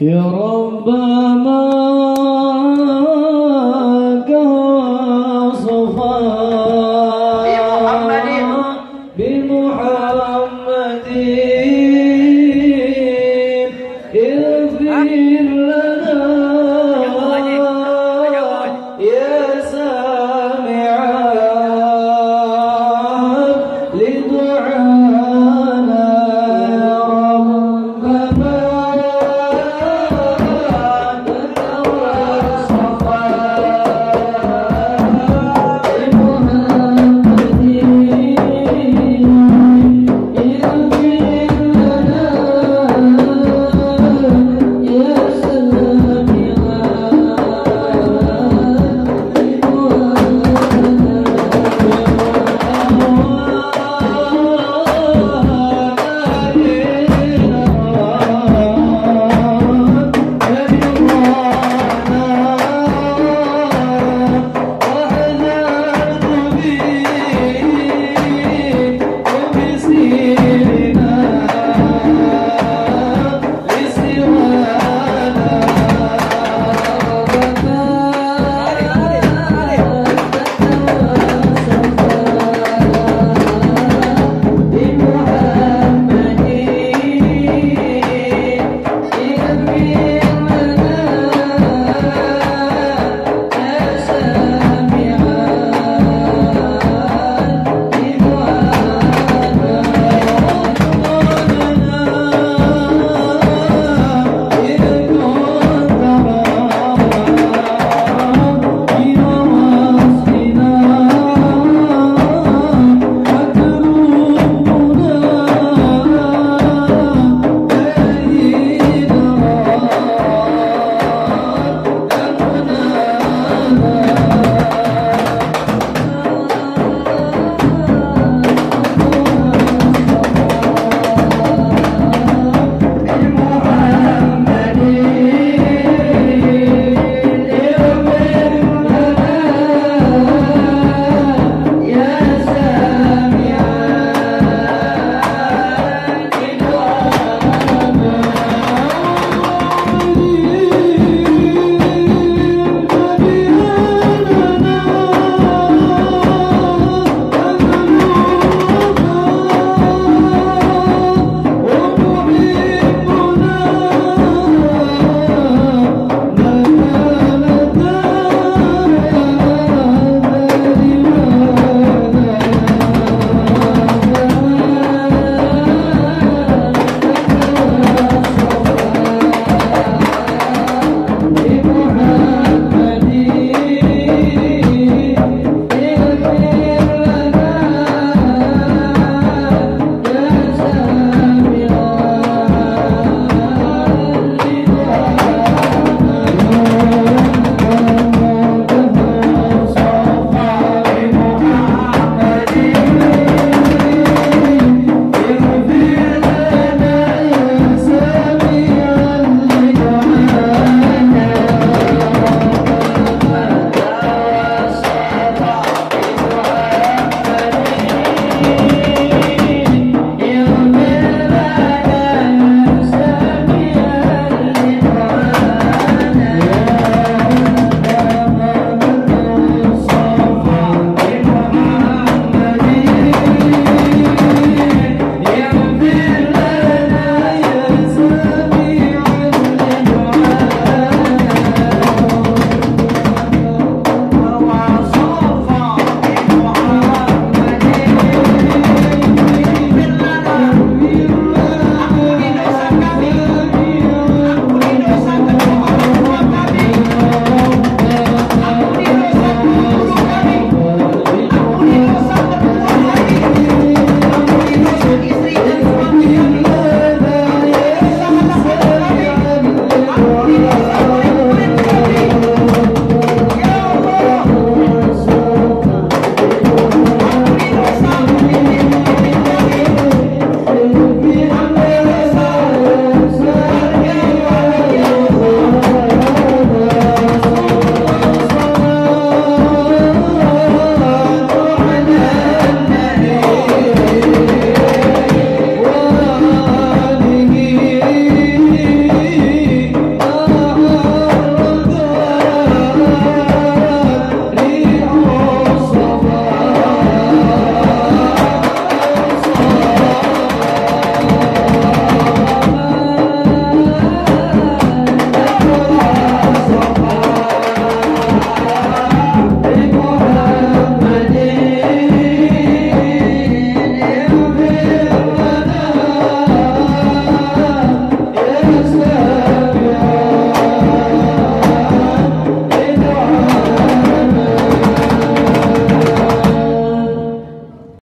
يا رب ما